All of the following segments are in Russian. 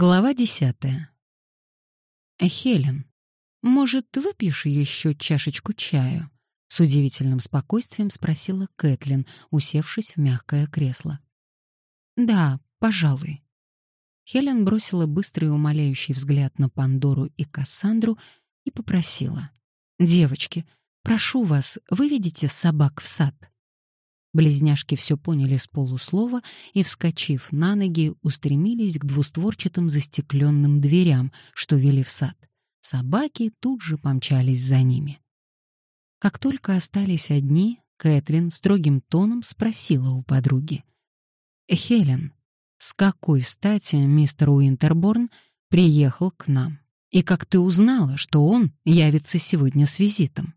Глава десятая. «Хелен, может, выпьешь еще чашечку чаю?» С удивительным спокойствием спросила Кэтлин, усевшись в мягкое кресло. «Да, пожалуй». Хелен бросила быстрый умоляющий взгляд на Пандору и Кассандру и попросила. «Девочки, прошу вас, выведите собак в сад». Близняшки все поняли с полуслова и, вскочив на ноги, устремились к двустворчатым застекленным дверям, что вели в сад. Собаки тут же помчались за ними. Как только остались одни, Кэтрин строгим тоном спросила у подруги. «Хелен, с какой стати мистер Уинтерборн приехал к нам? И как ты узнала, что он явится сегодня с визитом?»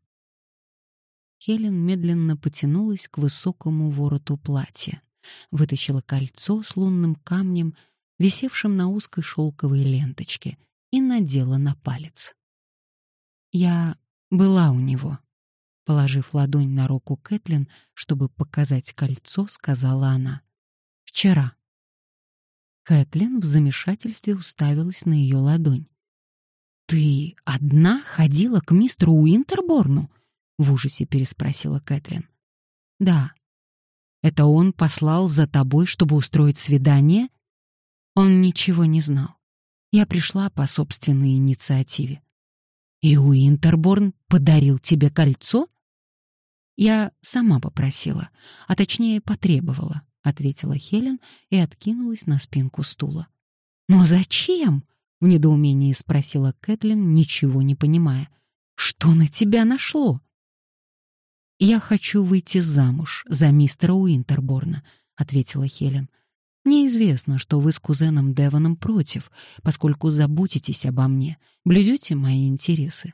Хелен медленно потянулась к высокому вороту платья, вытащила кольцо с лунным камнем, висевшим на узкой шелковой ленточке, и надела на палец. Я была у него. Положив ладонь на руку Кэтлин, чтобы показать кольцо, сказала она. «Вчера». Кэтлин в замешательстве уставилась на ее ладонь. «Ты одна ходила к мистеру Уинтерборну?» В ужасе переспросила Кэтрин. Да. Это он послал за тобой, чтобы устроить свидание? Он ничего не знал. Я пришла по собственной инициативе. И Уинтерборн подарил тебе кольцо? Я сама попросила, а точнее потребовала, ответила Хелен и откинулась на спинку стула. Но зачем? в недоумении спросила Кэтлин, ничего не понимая. Что на тебя нашло? «Я хочу выйти замуж за мистера Уинтерборна», — ответила Хелен. «Мне известно, что вы с кузеном Девоном против, поскольку заботитесь обо мне, блюдете мои интересы.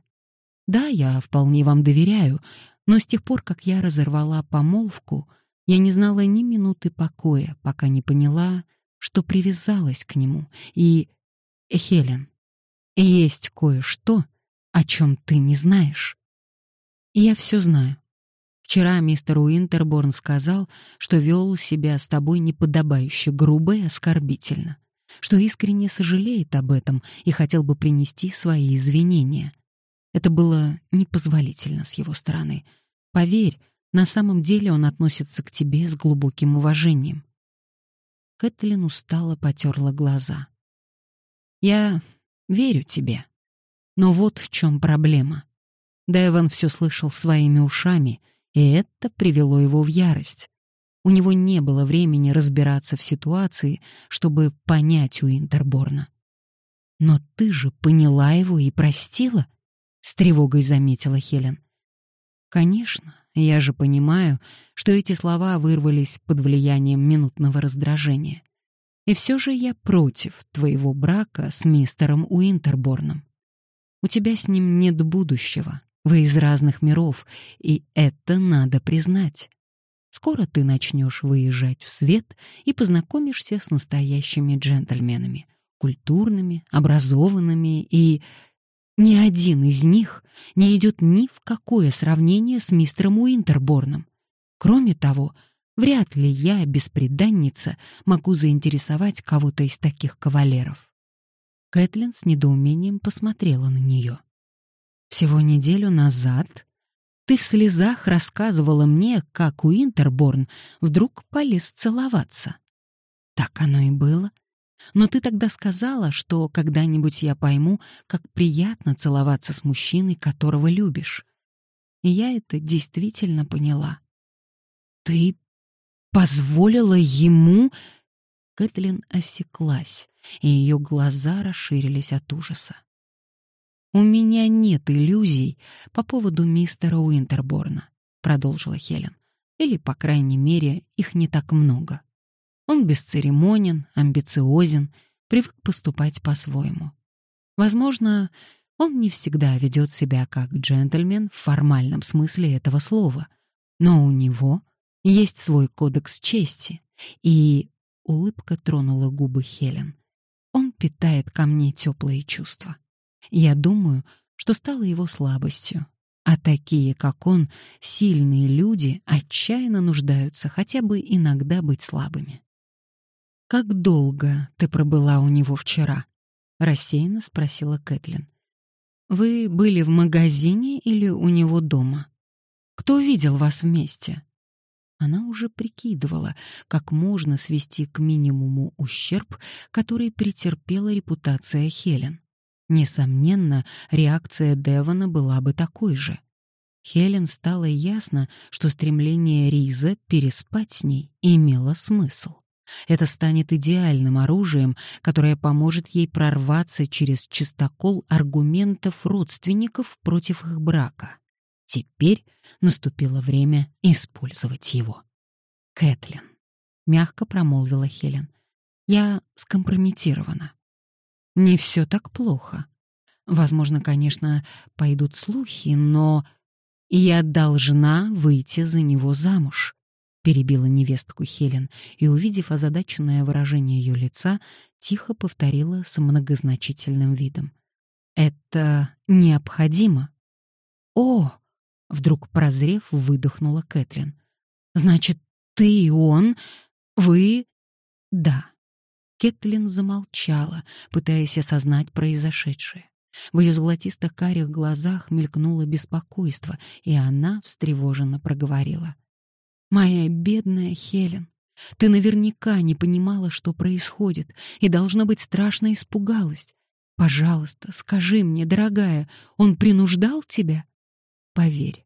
Да, я вполне вам доверяю, но с тех пор, как я разорвала помолвку, я не знала ни минуты покоя, пока не поняла, что привязалась к нему. И, Хелен, есть кое-что, о чем ты не знаешь. Я все знаю. Вчера мистер Уинтерборн сказал, что вел себя с тобой неподобающе грубо и оскорбительно, что искренне сожалеет об этом и хотел бы принести свои извинения. Это было непозволительно с его стороны. Поверь, на самом деле он относится к тебе с глубоким уважением. Кэтлин устало потерла глаза. «Я верю тебе. Но вот в чем проблема. Дэвон все слышал своими ушами — и это привело его в ярость. У него не было времени разбираться в ситуации, чтобы понять у Интерборна. «Но ты же поняла его и простила?» — с тревогой заметила Хелен. «Конечно, я же понимаю, что эти слова вырвались под влиянием минутного раздражения. И все же я против твоего брака с мистером Уинтерборном. У тебя с ним нет будущего, вы из разных миров, и это надо признать. Скоро ты начнешь выезжать в свет и познакомишься с настоящими джентльменами, культурными, образованными, и ни один из них не идет ни в какое сравнение с мистером Уинтерборном. Кроме того, вряд ли я, беспреданница, могу заинтересовать кого-то из таких кавалеров. Кэтлин с недоумением посмотрела на нее. Всего неделю назад ты в слезах рассказывала мне, как Уинтерборн вдруг полез целоваться. Так оно и было. Но ты тогда сказала, что когда-нибудь я пойму, как приятно целоваться с мужчиной, которого любишь. И я это действительно поняла. Ты позволила ему... Кэтлин осеклась, и ее глаза расширились от ужаса. «У меня нет иллюзий по поводу мистера Уинтерборна», — продолжила Хелен. «Или, по крайней мере, их не так много. Он бесцеремонен, амбициозен, привык поступать по-своему. Возможно, он не всегда ведет себя как джентльмен в формальном смысле этого слова, но у него есть свой кодекс чести, и улыбка тронула губы Хелен. Он питает ко мне теплые чувства. Я думаю, что стало его слабостью. А такие, как он, сильные люди отчаянно нуждаются хотя бы иногда быть слабыми. «Как долго ты пробыла у него вчера?» — рассеянно спросила Кэтлин. «Вы были в магазине или у него дома? Кто видел вас вместе?» Она уже прикидывала, как можно свести к минимуму ущерб, который претерпела репутация Хелен. Несомненно, реакция Девона была бы такой же. Хелен стало ясно, что стремление Риза переспать с ней имело смысл. Это станет идеальным оружием, которое поможет ей прорваться через чистокол аргументов родственников против их брака. Теперь наступило время использовать его. «Кэтлин», — мягко промолвила Хелен, — «я скомпрометирована. Не все так плохо. Возможно, конечно, пойдут слухи, но я должна выйти за него замуж, перебила невестку Хелен и, увидев озадаченное выражение ее лица, тихо повторила с многозначительным видом: "Это необходимо". "О!" вдруг прозрев, выдохнула Кэтрин. "Значит, ты и он, вы Да. Кэтлин замолчала, пытаясь осознать произошедшее. В ее золотисто-карих глазах мелькнуло беспокойство, и она встревоженно проговорила. «Моя бедная Хелен, ты наверняка не понимала, что происходит, и, должно быть, страшно испугалась. Пожалуйста, скажи мне, дорогая, он принуждал тебя?» «Поверь,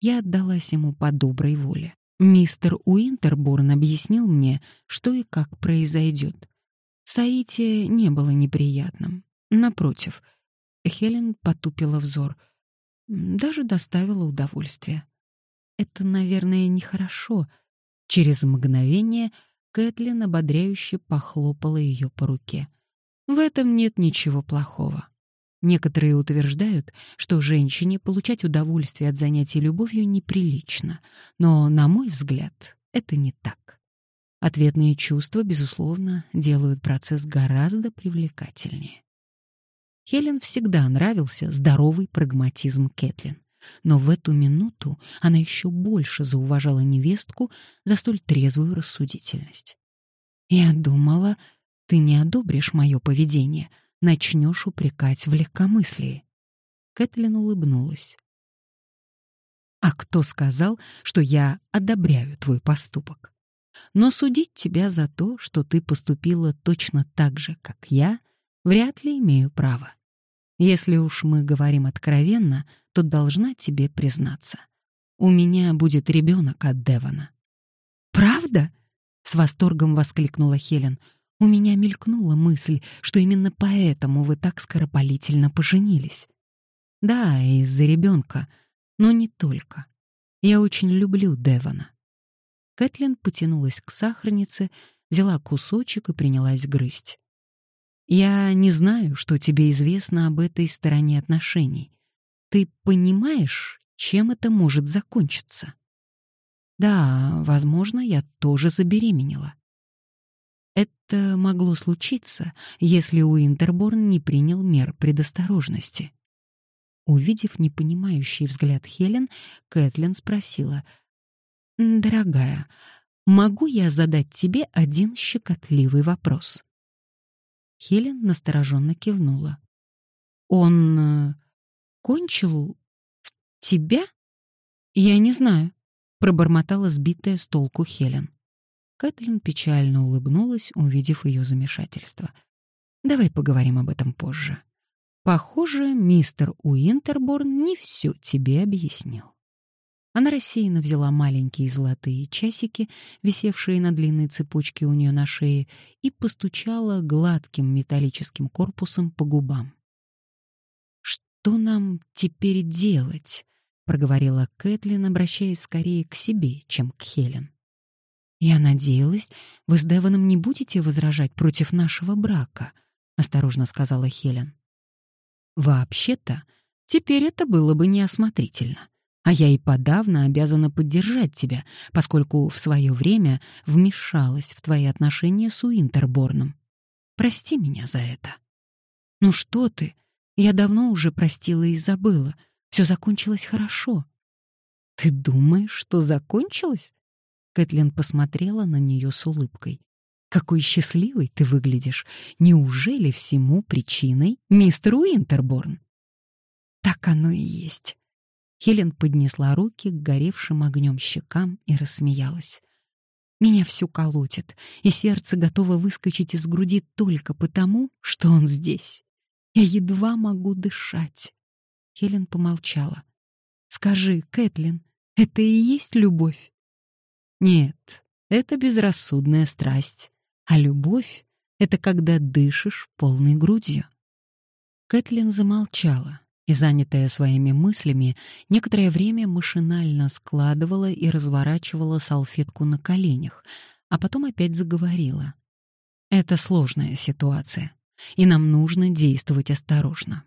я отдалась ему по доброй воле. Мистер Уинтерборн объяснил мне, что и как произойдет. Саития не было неприятным. Напротив, Хелен потупила взор. Даже доставила удовольствие. Это, наверное, нехорошо. Через мгновение Кэтлин ободряюще похлопала ее по руке. В этом нет ничего плохого. Некоторые утверждают, что женщине получать удовольствие от занятий любовью неприлично, но, на мой взгляд, это не так. Ответные чувства, безусловно, делают процесс гораздо привлекательнее. Хелен всегда нравился здоровый прагматизм Кэтлин, но в эту минуту она еще больше зауважала невестку за столь трезвую рассудительность. «Я думала, ты не одобришь мое поведение, начнешь упрекать в легкомыслии». Кэтлин улыбнулась. «А кто сказал, что я одобряю твой поступок?» Но судить тебя за то, что ты поступила точно так же, как я, вряд ли имею права. Если уж мы говорим откровенно, то должна тебе признаться. У меня будет ребенок от Девона. «Правда?» — с восторгом воскликнула Хелен. «У меня мелькнула мысль, что именно поэтому вы так скоропалительно поженились». «Да, из-за ребенка, но не только. Я очень люблю Девона. Кэтлин потянулась к сахарнице, взяла кусочек и принялась грызть. «Я не знаю, что тебе известно об этой стороне отношений. Ты понимаешь, чем это может закончиться?» «Да, возможно, я тоже забеременела». Это могло случиться, если Уинтерборн не принял мер предосторожности. Увидев непонимающий взгляд Хелен, Кэтлин спросила — «Дорогая, могу я задать тебе один щекотливый вопрос?» Хелен настороженно кивнула. «Он э, кончил в тебя?» «Я не знаю», — пробормотала сбитая с толку Хелен. Кэтлин печально улыбнулась, увидев ее замешательство. «Давай поговорим об этом позже. Похоже, мистер Уинтерборн не все тебе объяснил». Она рассеянно взяла маленькие золотые часики, висевшие на длинной цепочке у нее на шее, и постучала гладким металлическим корпусом по губам. «Что нам теперь делать?» — проговорила Кэтлин, обращаясь скорее к себе, чем к Хелен. «Я надеялась, вы с Девоном не будете возражать против нашего брака», — осторожно сказала Хелен. «Вообще-то, теперь это было бы неосмотрительно. А я и подавно обязана поддержать тебя, поскольку в свое время вмешалась в твои отношения с Уинтерборном. Прости меня за это. Ну что ты? Я давно уже простила и забыла. Все закончилось хорошо. Ты думаешь, что закончилось? Кэтлин посмотрела на нее с улыбкой. Какой счастливый ты выглядишь! Неужели всему причиной мистер Уинтерборн?» «Так оно и есть». Хелен поднесла руки к горевшим огнем щекам и рассмеялась. Меня всю колотит, и сердце готово выскочить из груди только потому, что он здесь. Я едва могу дышать. Хелен помолчала. «Скажи, Кэтлин, это и есть любовь?» «Нет, это безрассудная страсть. А любовь — это когда дышишь полной грудью». Кэтлин замолчала и, занятая своими мыслями, некоторое время машинально складывала и разворачивала салфетку на коленях, а потом опять заговорила. «Это сложная ситуация, и нам нужно действовать осторожно.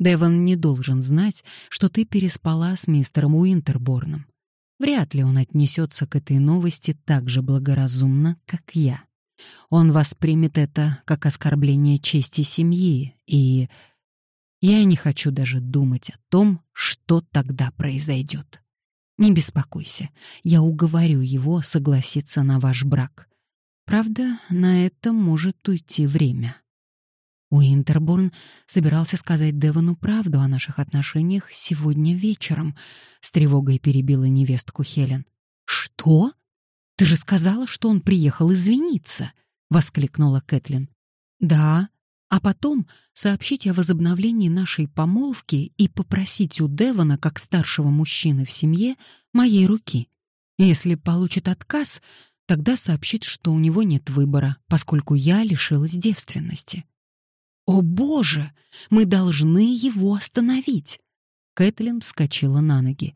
Девон не должен знать, что ты переспала с мистером Уинтерборном. Вряд ли он отнесется к этой новости так же благоразумно, как я. Он воспримет это как оскорбление чести семьи, и я не хочу даже думать о том, что тогда произойдет. Не беспокойся, я уговорю его согласиться на ваш брак. Правда, на это может уйти время. Уинтерборн собирался сказать Девону правду о наших отношениях сегодня вечером, с тревогой перебила невестку Хелен. Что? Ты же сказала, что он приехал извиниться, воскликнула Кэтлин. Да, а потом сообщить о возобновлении нашей помолвки и попросить у Девона, как старшего мужчины в семье, моей руки. Если получит отказ, тогда сообщит, что у него нет выбора, поскольку я лишилась девственности. «О, Боже! Мы должны его остановить!» Кэтлин вскочила на ноги.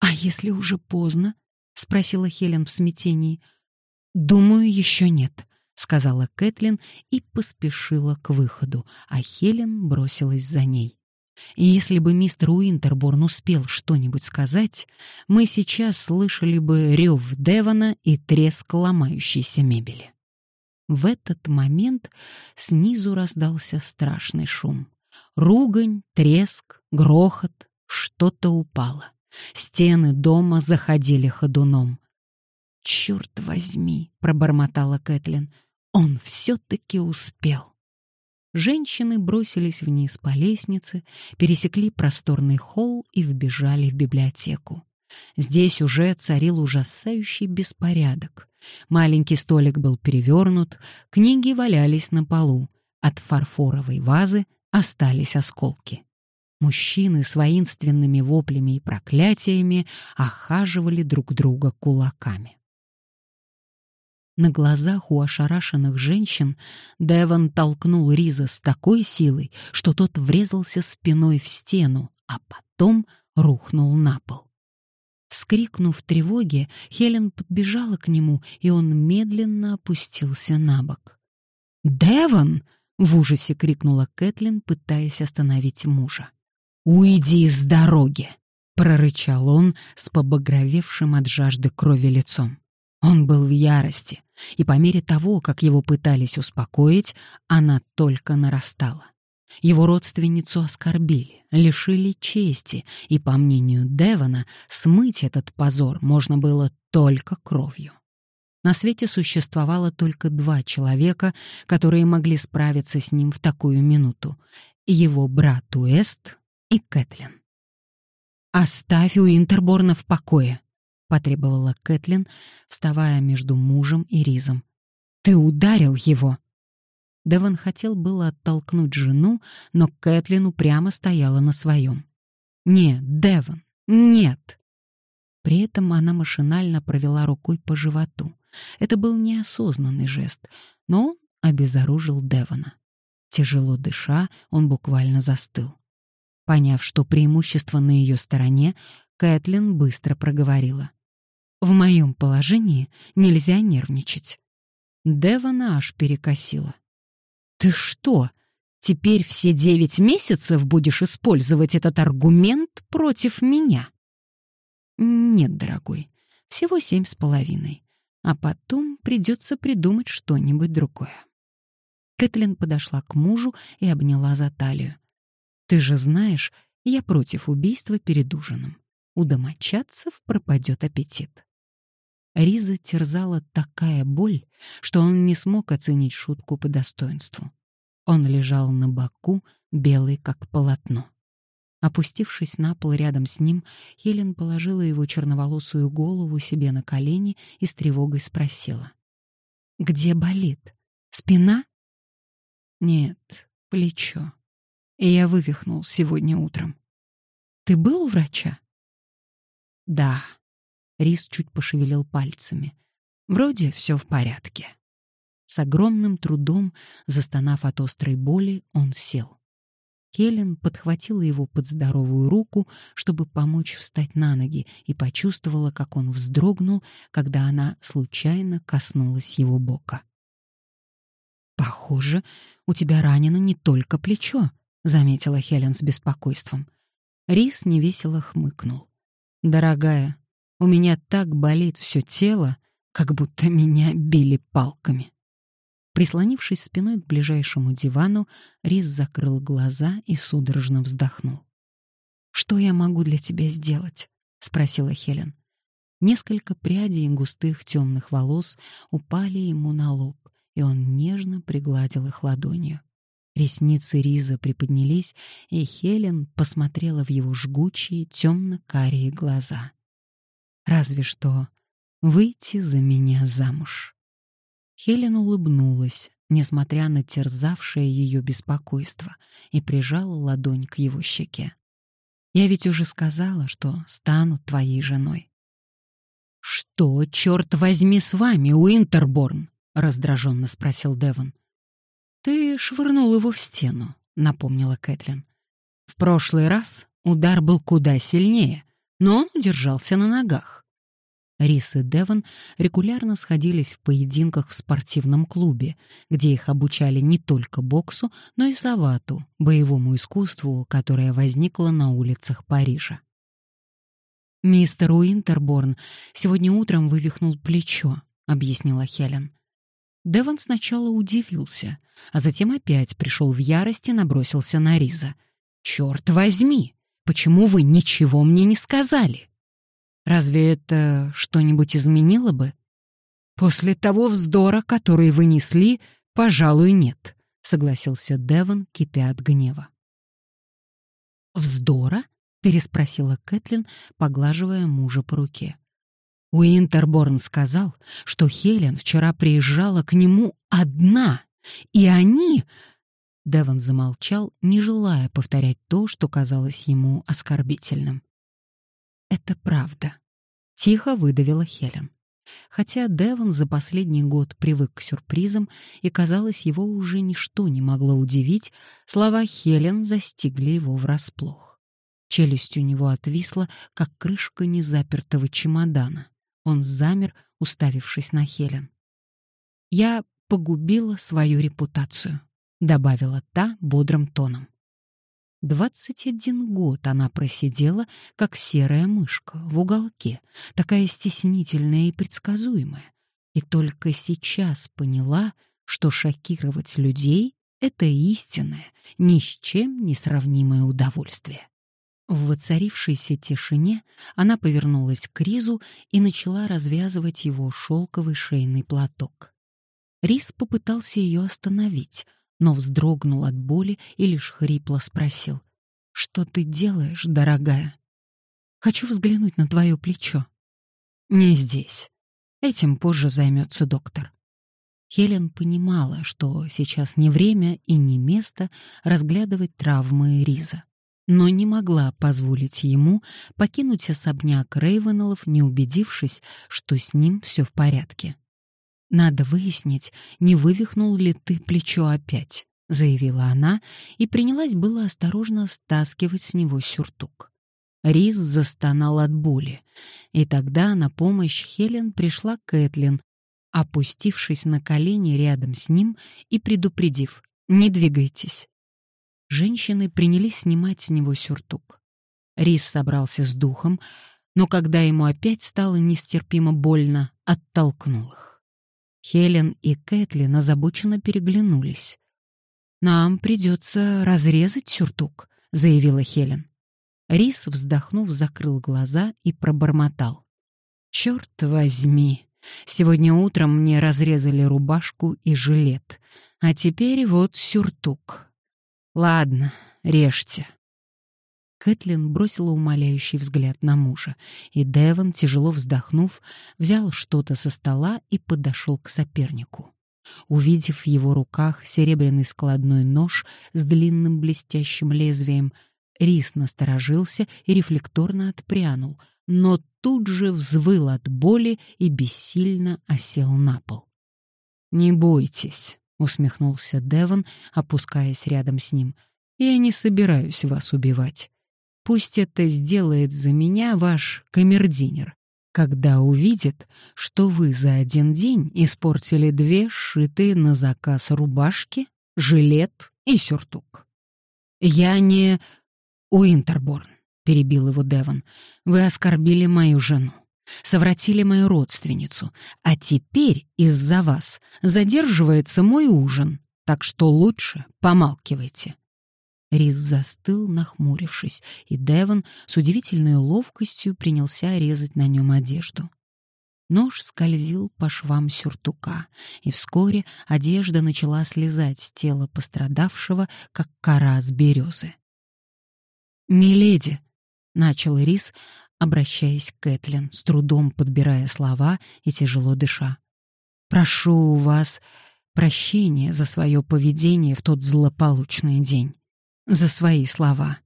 «А если уже поздно?» — спросила Хелен в смятении. «Думаю, еще нет», — сказала Кэтлин и поспешила к выходу, а Хелен бросилась за ней. И если бы мистер Уинтерборн успел что-нибудь сказать, мы сейчас слышали бы рев Девона и треск ломающейся мебели. В этот момент снизу раздался страшный шум. Ругань, треск, грохот, что-то упало. Стены дома заходили ходуном. «Черт возьми!» — пробормотала Кэтлин. «Он все-таки успел!» Женщины бросились вниз по лестнице, пересекли просторный холл и вбежали в библиотеку. Здесь уже царил ужасающий беспорядок. Маленький столик был перевернут, книги валялись на полу. От фарфоровой вазы остались осколки. Мужчины с воинственными воплями и проклятиями охаживали друг друга кулаками. На глазах у ошарашенных женщин Деван толкнул Риза с такой силой, что тот врезался спиной в стену, а потом рухнул на пол. Вскрикнув в тревоге, Хелен подбежала к нему, и он медленно опустился на бок. «Девон!» — в ужасе крикнула Кэтлин, пытаясь остановить мужа. «Уйди с дороги!» — прорычал он с побагровевшим от жажды крови лицом. Он был в ярости, и по мере того, как его пытались успокоить, она только нарастала. Его родственницу оскорбили, лишили чести, и, по мнению Девона, смыть этот позор можно было только кровью. На свете существовало только два человека, которые могли справиться с ним в такую минуту — его брат Уэст и Кэтлин. «Оставь у Интерборна в покое», — потребовала Кэтлин, вставая между мужем и Ризом. «Ты ударил его!» Деван хотел было оттолкнуть жену, но Кэтлин упрямо стояла на своем. «Нет, Деван, нет!» При этом она машинально провела рукой по животу. Это был неосознанный жест, но он обезоружил Девана. Тяжело дыша, он буквально застыл. Поняв, что преимущество на ее стороне, Кэтлин быстро проговорила. «В моем положении нельзя нервничать». Девана аж перекосила. «Ты что, теперь все девять месяцев будешь использовать этот аргумент против меня?» «Нет, дорогой, всего семь с половиной. А потом придется придумать что-нибудь другое». Кэтлин подошла к мужу и обняла за талию. «Ты же знаешь, я против убийства перед ужином. У домочадцев пропадет аппетит». Риза терзала такая боль, что он не смог оценить шутку по достоинству. Он лежал на боку, белый как полотно. Опустившись на пол рядом с ним, Хелен положила его черноволосую голову себе на колени и с тревогой спросила. «Где болит? Спина?» «Нет, плечо. Я вывихнул сегодня утром». «Ты был у врача?» «Да», Рис чуть пошевелил пальцами. Вроде все в порядке. С огромным трудом, застонав от острой боли, он сел. Хелен подхватила его под здоровую руку, чтобы помочь встать на ноги, и почувствовала, как он вздрогнул, когда она случайно коснулась его бока. «Похоже, у тебя ранено не только плечо», — заметила Хелен с беспокойством. Рис невесело хмыкнул. «Дорогая, у меня так болит все тело, как будто меня били палками. Прислонившись спиной к ближайшему дивану, Рис закрыл глаза и судорожно вздохнул. «Что я могу для тебя сделать?» — спросила Хелен. Несколько прядей густых темных волос упали ему на лоб, и он нежно пригладил их ладонью. Ресницы Риза приподнялись, и Хелен посмотрела в его жгучие темно-карие глаза. Разве что выйти за меня замуж. Хелен улыбнулась, несмотря на терзавшее ее беспокойство, и прижала ладонь к его щеке. «Я ведь уже сказала, что стану твоей женой». «Что, черт возьми, с вами, Уинтерборн?» — раздраженно спросил Девон. «Ты швырнул его в стену», — напомнила Кэтлин. «В прошлый раз удар был куда сильнее, но он удержался на ногах. Рис и Девон регулярно сходились в поединках в спортивном клубе, где их обучали не только боксу, но и савату, боевому искусству, которое возникло на улицах Парижа. «Мистер Уинтерборн сегодня утром вывихнул плечо», — объяснила Хелен. Девон сначала удивился, а затем опять пришел в ярости и набросился на Риза. «Черт возьми! Почему вы ничего мне не сказали?» «Разве это что-нибудь изменило бы?» «После того вздора, который вы несли, пожалуй, нет», — согласился Девон, кипя от гнева. «Вздора?» — переспросила Кэтлин, поглаживая мужа по руке. Уинтерборн сказал, что Хелен вчера приезжала к нему одна, и они Девон замолчал, не желая повторять то, что казалось ему оскорбительным. «Это правда», — тихо выдавила Хелен. Хотя Девон за последний год привык к сюрпризам, и, казалось, его уже ничто не могло удивить, слова Хелен застигли его врасплох. Челюсть у него отвисла, как крышка незапертого чемодана. Он замер, уставившись на Хелен. «Я погубила свою репутацию», добавила та бодрым тоном. Двадцать один год она просидела, как серая мышка, в уголке, такая стеснительная и предсказуемая, и только сейчас поняла, что шокировать людей — это истинное, ни с чем не сравнимое удовольствие. В воцарившейся тишине она повернулась к Ризу и начала развязывать его шелковый шейный платок. Риз попытался ее остановить, но вздрогнул от боли и лишь хрипло спросил. «Что ты делаешь, дорогая?» «Хочу взглянуть на твое плечо». «Не здесь. Этим позже займется доктор». Хелен понимала, что сейчас не время и не место разглядывать травмы Риза, но не могла позволить ему покинуть особняк Рейвенеллов, не убедившись, что с ним все в порядке. «Надо выяснить, не вывихнул ли ты плечо опять», — заявила она и принялась было осторожно стаскивать с него сюртук. Рис застонал от боли, и тогда на помощь Хелен пришла Кэтлин, опустившись на колени рядом с ним и предупредив «Не двигайтесь». Женщины принялись снимать с него сюртук. Рис собрался с духом, но когда ему опять стало нестерпимо больно, оттолкнул их. Хелен и Кэтлин озабоченно переглянулись. «Нам придется разрезать сюртук», — заявила Хелен. Рис, вздохнув, закрыл глаза и пробормотал. Черт возьми! Сегодня утром мне разрезали рубашку и жилет, а теперь вот сюртук. Ладно, режьте. Кэтлин бросила умоляющий взгляд на мужа, и Девон, тяжело вздохнув, взял что-то со стола и подошел к сопернику. Увидев в его руках серебряный складной нож с длинным блестящим лезвием, Рис насторожился и рефлекторно отпрянул, но тут же взвыл от боли и бессильно осел на пол. «Не бойтесь», — усмехнулся Девон, опускаясь рядом с ним. «Я не собираюсь вас убивать. Пусть это сделает за меня ваш камердинер когда увидит, что вы за один день испортили две сшитые на заказ рубашки, жилет и сюртук. «Я не Уинтерборн», — перебил его Девон. «Вы оскорбили мою жену, совратили мою родственницу, а теперь из-за вас задерживается мой ужин, так что лучше помалкивайте». Рис застыл, нахмурившись, и Девон с удивительной ловкостью принялся резать на нем одежду. Нож скользил по швам сюртука, и вскоре одежда начала слезать с тела пострадавшего, как кора с березы. «Миледи!» — начал Рис, обращаясь к Кэтлин, с трудом подбирая слова и тяжело дыша. «Прошу у вас прощения за свое поведение в тот злополучный день за свои слова.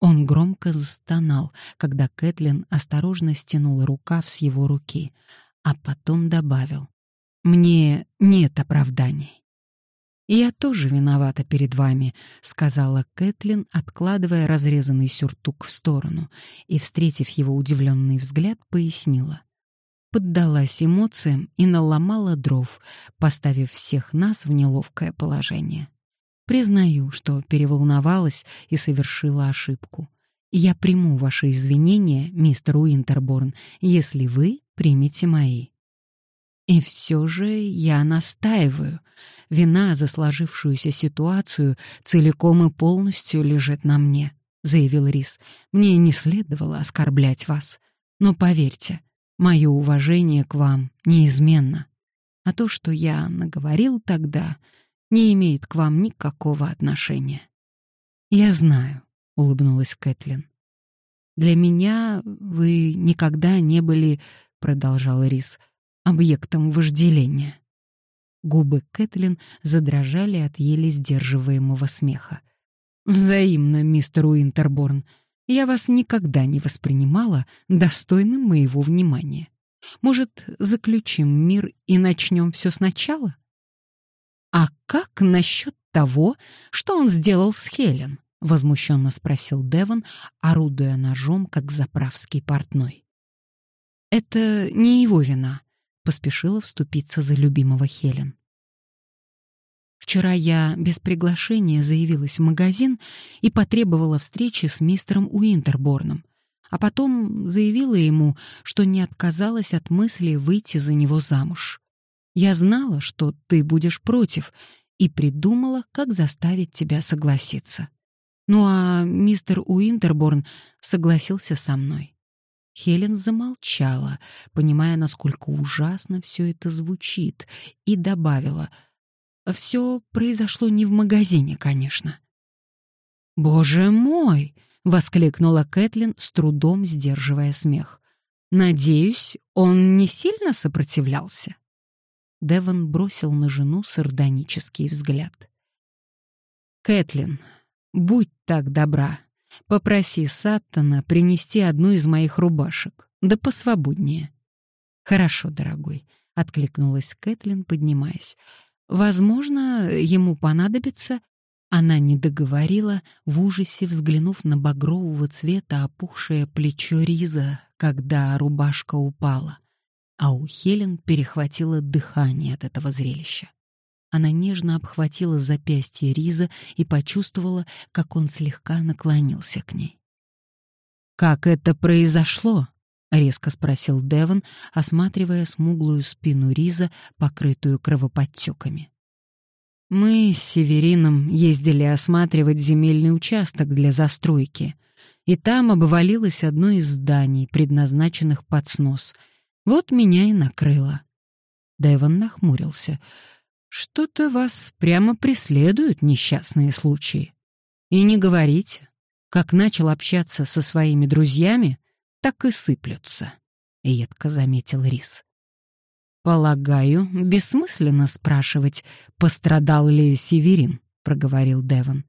Он громко застонал, когда Кэтлин осторожно стянула рукав с его руки, а потом добавил. «Мне нет оправданий». «Я тоже виновата перед вами», — сказала Кэтлин, откладывая разрезанный сюртук в сторону, и, встретив его удивленный взгляд, пояснила. Поддалась эмоциям и наломала дров, поставив всех нас в неловкое положение. Признаю, что переволновалась и совершила ошибку. Я приму ваши извинения, мистер Уинтерборн, если вы примете мои. И все же я настаиваю. Вина за сложившуюся ситуацию целиком и полностью лежит на мне, заявил Рис. Мне не следовало оскорблять вас, но поверьте, мое уважение к вам неизменно. А то, что я наговорил тогда, не имеет к вам никакого отношения. Я знаю, улыбнулась Кэтлин. Для меня вы никогда не были, продолжал Рис, объектом вожделения. Губы Кэтлин задрожали от еле сдерживаемого смеха. Взаимно, мистер Уинтерборн. Я вас никогда не воспринимала достойным моего внимания. Может, заключим мир и начнем все сначала? «А как насчет того, что он сделал с Хелен?» — возмущенно спросил Девон, орудуя ножом, как заправский портной. «Это не его вина», — поспешила вступиться за любимого Хелен. Вчера я без приглашения заявилась в магазин и потребовала встречи с мистером Уинтерборном, а потом заявила ему, что не отказалась от мысли выйти за него замуж. Я знала, что ты будешь против, и придумала, как заставить тебя согласиться. Ну а мистер Уинтерборн согласился со мной. Хелен замолчала, понимая, насколько ужасно все это звучит, и добавила: «Все произошло не в магазине, конечно». «Боже мой!» — воскликнула Кэтлин, с трудом сдерживая смех. «Надеюсь, он не сильно сопротивлялся?» Девон бросил на жену сардонический взгляд. «Кэтлин, будь так добра, попроси Саттона принести одну из моих рубашек, да посвободнее». «Хорошо, дорогой», — откликнулась Кэтлин, поднимаясь. «Возможно, ему понадобится...» Она не договорила, в ужасе взглянув на багрового цвета опухшее плечо Риза, когда рубашка упала а у Хелен перехватило дыхание от этого зрелища. Она нежно обхватила запястье Риза и почувствовала, как он слегка наклонился к ней. «Как это произошло?» — резко спросил Девон, осматривая смуглую спину Риза, покрытую кровоподтеками. «Мы с Северином ездили осматривать земельный участок для застройки, и там обвалилось одно из зданий, предназначенных под снос — Вот меня и накрыло. Дэвон нахмурился. Что-то вас прямо преследуют несчастные случаи. И не говорите, как начал общаться со своими друзьями, так и сыплются, — едко заметил Рис. «Полагаю, бессмысленно спрашивать, пострадал ли Северин», — проговорил Девон.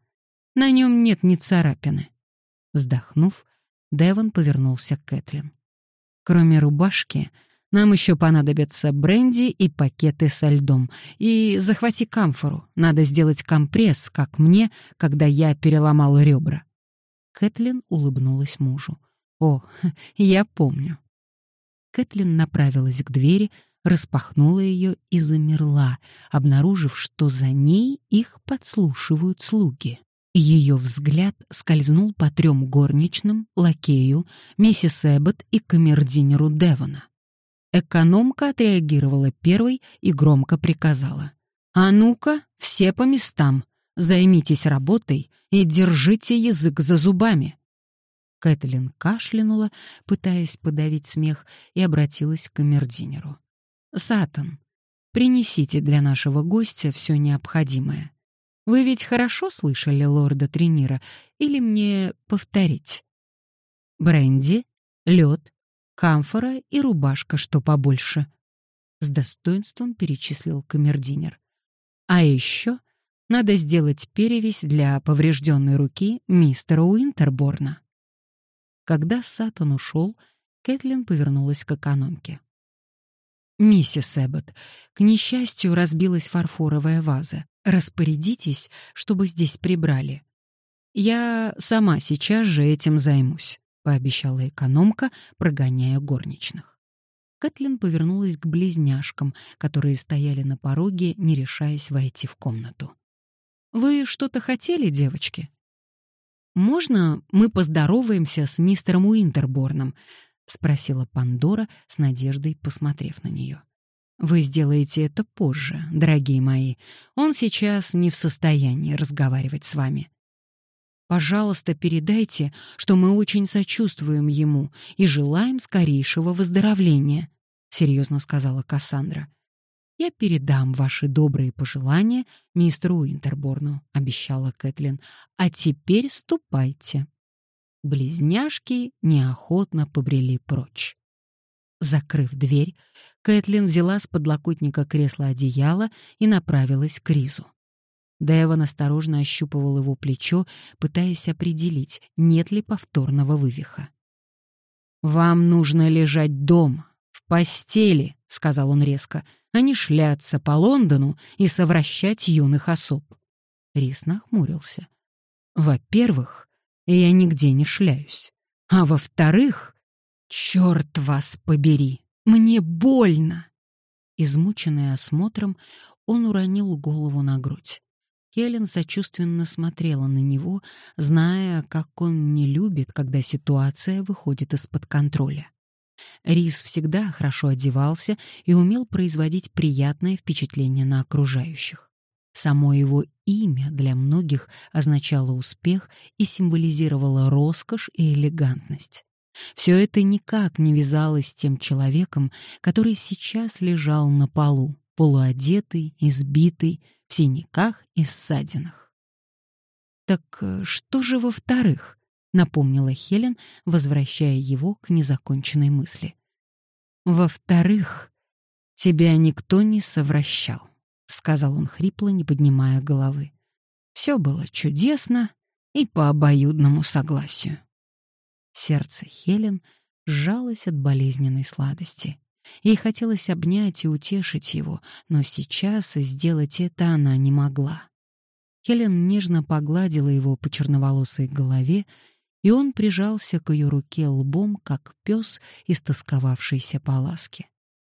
«На нем нет ни царапины». Вздохнув, Девон повернулся к Кэтлин. «Кроме рубашки, нам еще понадобятся бренди и пакеты со льдом. И захвати камфору. Надо сделать компресс, как мне, когда я переломал ребра». Кэтлин улыбнулась мужу. «О, я помню». Кэтлин направилась к двери, распахнула ее и замерла, обнаружив, что за ней их подслушивают слуги. Ее взгляд скользнул по трем горничным, лакею, миссис Эббот и камердинеру Девона. Экономка отреагировала первой и громко приказала. «А ну-ка, все по местам, займитесь работой и держите язык за зубами». Кэтлин кашлянула, пытаясь подавить смех, и обратилась к камердинеру. «Сатан, принесите для нашего гостя все необходимое. Вы ведь хорошо слышали лорда Тренира, или мне повторить?» Бренди, лед, камфора и рубашка, что побольше. С достоинством перечислил камердинер. А еще надо сделать перевязь для поврежденной руки мистера Уинтерборна. Когда Сатан ушел, Кэтлин повернулась к экономке. «Миссис Эббот, к несчастью, разбилась фарфоровая ваза. Распорядитесь, чтобы здесь прибрали. Я сама сейчас же этим займусь». — пообещала экономка, прогоняя горничных. Кэтлин повернулась к близняшкам, которые стояли на пороге, не решаясь войти в комнату. «Вы что-то хотели, девочки?» «Можно мы поздороваемся с мистером Уинтерборном?» — спросила Пандора с надеждой, посмотрев на нее. «Вы сделаете это позже, дорогие мои. Он сейчас не в состоянии разговаривать с вами». Пожалуйста, передайте, что мы очень сочувствуем ему и желаем скорейшего выздоровления, серьезно сказала Кассандра. Я передам ваши добрые пожелания мистеру Интерборну, обещала Кэтлин. А теперь ступайте. Близняшки неохотно побрели прочь. Закрыв дверь, Кэтлин взяла с подлокотника кресла одеяло и направилась к Ризу. Дэвон осторожно ощупывал его плечо, пытаясь определить, нет ли повторного вывиха. «Вам нужно лежать дома, в постели», — сказал он резко, «а не шляться по Лондону и совращать юных особ». Рис нахмурился. «Во-первых, я нигде не шляюсь. А во-вторых, черт вас побери, мне больно!» Измученный осмотром, он уронил голову на грудь. Хелен сочувственно смотрела на него, зная, как он не любит, когда ситуация выходит из-под контроля. Рис всегда хорошо одевался и умел производить приятное впечатление на окружающих. Само его имя для многих означало успех и символизировало роскошь и элегантность. Все это никак не вязалось с тем человеком, который сейчас лежал на полу, полуодетый, избитый, в синяках и ссадинах. «Так э, что же во-вторых?» — напомнила Хелен, возвращая его к незаконченной мысли. «Во-вторых, тебя никто не совращал», — сказал он хрипло, не поднимая головы. «Все было чудесно и по обоюдному согласию». Сердце Хелен сжалось от болезненной сладости. Ей хотелось обнять и утешить его, но сейчас сделать это она не могла. Хелен нежно погладила его по черноволосой голове, и он прижался к ее руке лбом, как пес, истосковавшийся по ласке.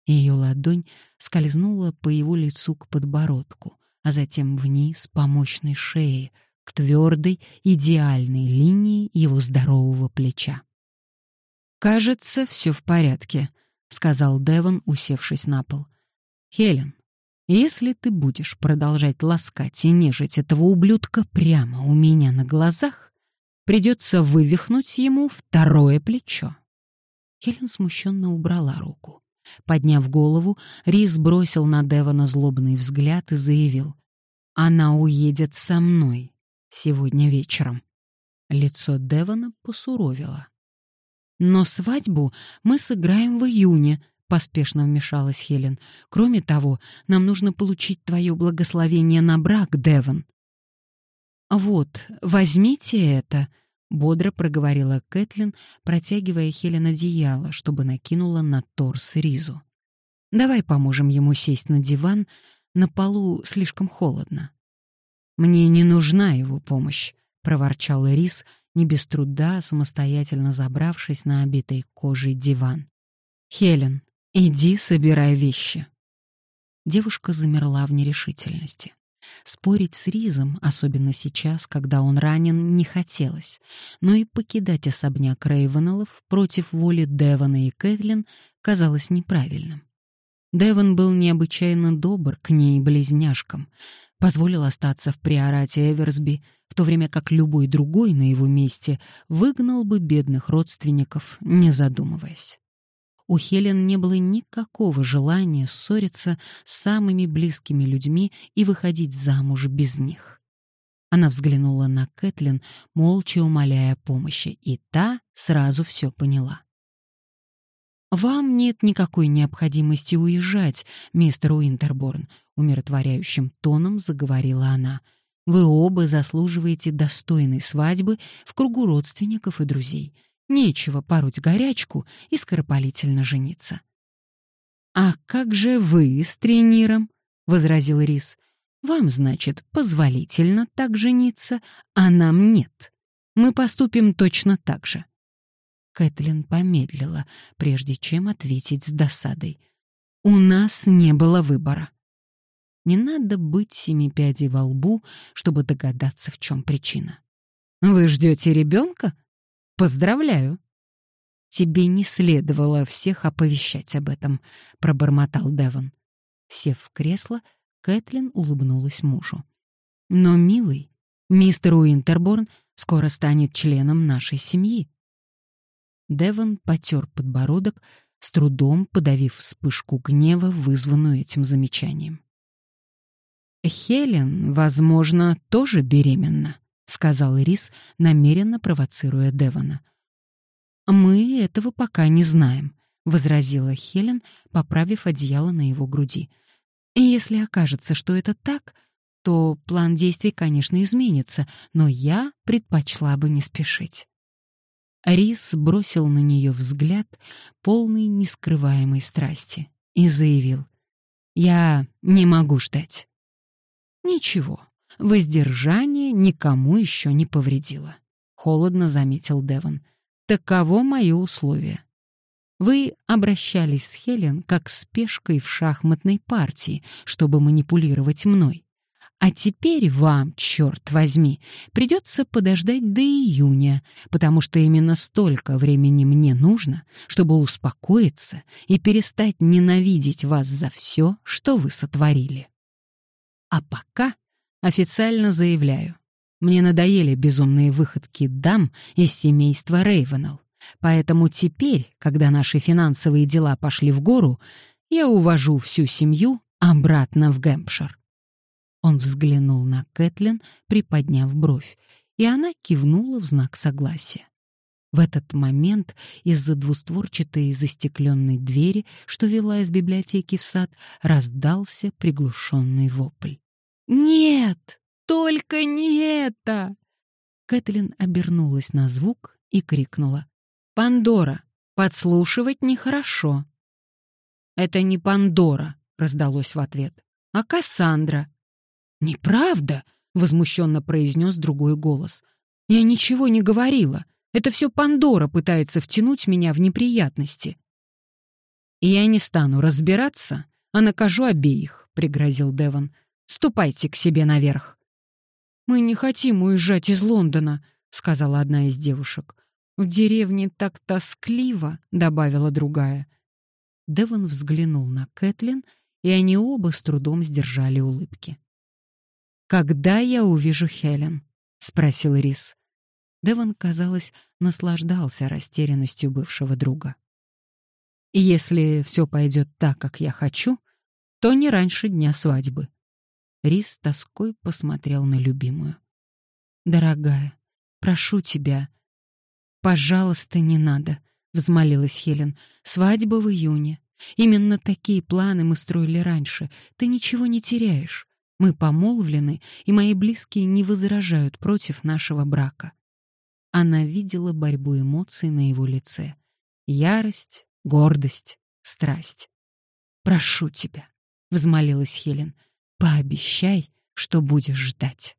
Ее ладонь скользнула по его лицу к подбородку, а затем вниз по мощной шее, к твердой, идеальной линии его здорового плеча. «Кажется, все в порядке», сказал Девон, усевшись на пол. Хелен, если ты будешь продолжать ласкать и нежить этого ублюдка прямо у меня на глазах, придется вывихнуть ему второе плечо. Хелен смущенно убрала руку. Подняв голову, Рис бросил на Девона злобный взгляд и заявил. «Она уедет со мной сегодня вечером». Лицо Девона посуровило. «Но свадьбу мы сыграем в июне», — поспешно вмешалась Хелен. «Кроме того, нам нужно получить твое благословение на брак, Девон». «Вот, возьмите это», — бодро проговорила Кэтлин, протягивая Хелен одеяло, чтобы накинула на торс Ризу. «Давай поможем ему сесть на диван, на полу слишком холодно». «Мне не нужна его помощь», — проворчал Рис, не без труда самостоятельно забравшись на обитой кожей диван. «Хелен, иди собирай вещи». Девушка замерла в нерешительности. Спорить с Ризом, особенно сейчас, когда он ранен, не хотелось, но и покидать особняк Рейвенеллов против воли Девона и Кэтлин казалось неправильным. Девон был необычайно добр к ней близняшкам, позволил остаться в приорате Эверсби, в то время как любой другой на его месте выгнал бы бедных родственников, не задумываясь. У Хелен не было никакого желания ссориться с самыми близкими людьми и выходить замуж без них. Она взглянула на Кэтлин, молча умоляя помощи, и та сразу все поняла. «Вам нет никакой необходимости уезжать, мистер Уинтерборн», — умиротворяющим тоном заговорила она. «Вы оба заслуживаете достойной свадьбы в кругу родственников и друзей. Нечего пороть горячку и скоропалительно жениться». «А как же вы с тренером?» — возразил Рис. «Вам, значит, позволительно так жениться, а нам нет. Мы поступим точно так же». Кэтлин помедлила, прежде чем ответить с досадой. «У нас не было выбора». Не надо быть семи пядей во лбу, чтобы догадаться, в чем причина. «Вы ждете ребенка? Поздравляю!» «Тебе не следовало всех оповещать об этом», — пробормотал Девон. Сев в кресло, Кэтлин улыбнулась мужу. «Но, милый, мистер Уинтерборн скоро станет членом нашей семьи. Девон потер подбородок, с трудом подавив вспышку гнева, вызванную этим замечанием. «Хелен, возможно, тоже беременна», — сказал Рис, намеренно провоцируя Девона. «Мы этого пока не знаем», — возразила Хелен, поправив одеяло на его груди. «И если окажется, что это так, то план действий, конечно, изменится, но я предпочла бы не спешить». Рис бросил на нее взгляд, полный нескрываемой страсти, и заявил. «Я не могу ждать». «Ничего, воздержание никому еще не повредило», — холодно заметил Девон. «Таково мое условие. Вы обращались с Хелен как с пешкой в шахматной партии, чтобы манипулировать мной. А теперь вам, черт возьми, придется подождать до июня, потому что именно столько времени мне нужно, чтобы успокоиться и перестать ненавидеть вас за все, что вы сотворили. А пока официально заявляю, мне надоели безумные выходки дам из семейства Рейвенелл, поэтому теперь, когда наши финансовые дела пошли в гору, я увожу всю семью обратно в Гэмпшир. Он взглянул на Кэтлин, приподняв бровь, и она кивнула в знак согласия. В этот момент из-за двустворчатой застекленной двери, что вела из библиотеки в сад, раздался приглушенный вопль. «Нет! Только не это!» Кэтлин обернулась на звук и крикнула. «Пандора! Подслушивать нехорошо!» «Это не Пандора!» — раздалось в ответ. «А Кассандра!» «Неправда!» — возмущенно произнес другой голос. «Я ничего не говорила. Это все Пандора пытается втянуть меня в неприятности». «Я не стану разбираться, а накажу обеих», — пригрозил Девон. «Ступайте к себе наверх». «Мы не хотим уезжать из Лондона», — сказала одна из девушек. «В деревне так тоскливо», — добавила другая. Девон взглянул на Кэтлин, и они оба с трудом сдержали улыбки. «Когда я увижу Хелен?» — спросил Рис. Деван, казалось, наслаждался растерянностью бывшего друга. Если все пойдет так, как я хочу, то не раньше дня свадьбы. Рис тоской посмотрел на любимую. «Дорогая, прошу тебя, пожалуйста, не надо», — взмолилась Хелен. «Свадьба в июне. Именно такие планы мы строили раньше. Ты ничего не теряешь. Мы помолвлены, и мои близкие не возражают против нашего брака». Она видела борьбу эмоций на его лице. Ярость, гордость, страсть. «Прошу тебя», — взмолилась Хелен, — «пообещай, что будешь ждать».